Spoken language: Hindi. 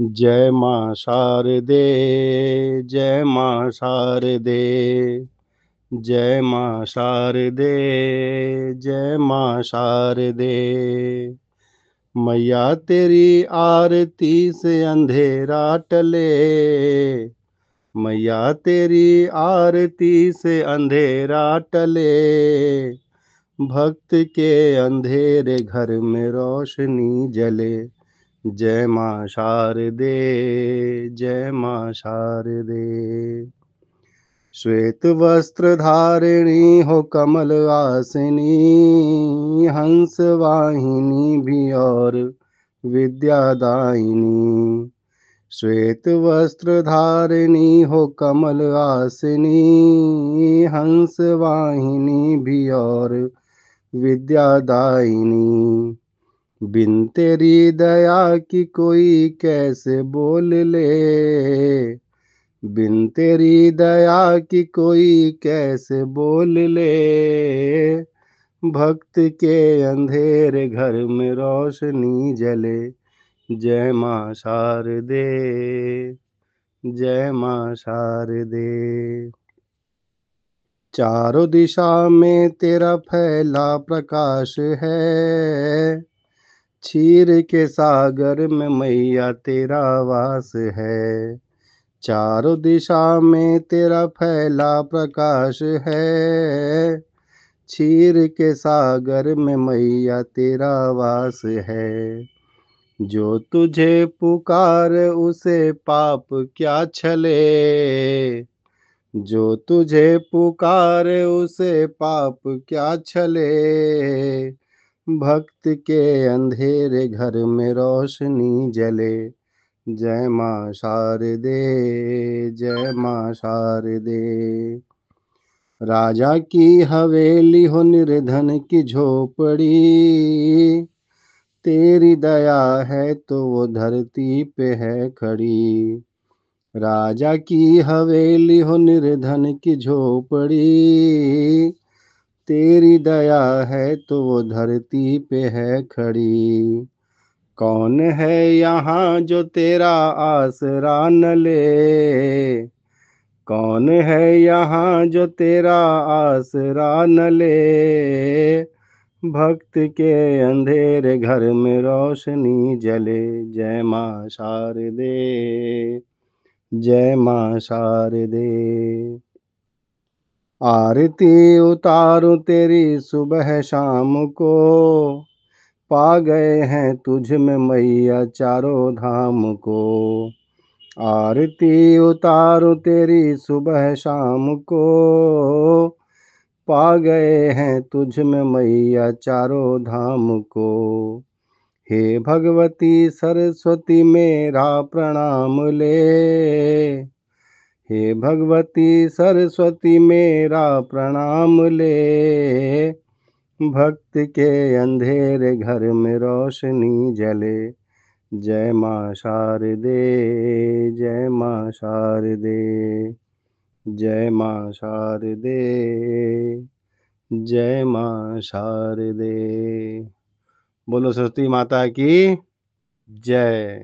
जय माँ शारदे, जय माँ शारदे, जय माँ शारदे, जय माँ शारदे। मैया तेरी आरती से अंधेरा टले, मैया तेरी आरती से अंधेरा टले। भक्त के अंधेरे घर में रोशनी जले जय माँ शारदे, जय माँ शारदे। श्वेत वस्त्र धारिणी हो कमल आसिनी, हंस वाहिनी भी और विद्यादायिनी श्वेत वस्त्र धारिणी हो कमल आसिनी, हंस वाहिनी भी और विद्यादायिनी बिन तेरी दया की कोई कैसे बोल ले? बिन तेरी दया की कोई कैसे बोल ले? भक्त के अंधेरे घर में रोशनी जले। जय माँ शारदे, जय माँ शारदे। चारों दिशा में तेरा फैला प्रकाश है। क्षीर के सागर में मैया तेरा वास है। चारों दिशा में तेरा फैला प्रकाश है। क्षीर के सागर में मैया तेरा वास है। जो तुझे पुकार, उसे पाप क्या छले? जो तुझे पुकार, उसे पाप क्या छले? भक्त के अंधेरे घर में रोशनी जले। जय माँ शारदे, जय माँ शारदे। राजा की हवेली हो निर्धन की झोपड़ी। तेरी दया है तो वो धरती पे है खड़ी। राजा की हवेली हो निर्धन की झोपड़ी। तेरी दया है तो वो धरती पे है खड़ी। कौन है यहाँ जो तेरा आसरा न ले? कौन है यहाँ जो तेरा आसरा न ले? भक्त के अंधेरे घर में रोशनी जले। जय माँ शारदे, जय माँ शारदे। आरती उतारू तेरी सुबह शाम को। पा गए हैं तुझ में मैया चारों धाम को। आरती उतारू तेरी सुबह शाम को। पा गए हैं तुझ में मैया चारों धाम को। हे भगवती सरस्वती मेरा प्रणाम ले। हे भगवती सरस्वती, मेरा प्रणाम ले। भक्त के अंधेरे घर में रोशनी जले। जय माँ शारदे, जय माँ शारदे, जय माँ शारदे, जय माँ शारदे। बोलो सरस्वती माता की जय।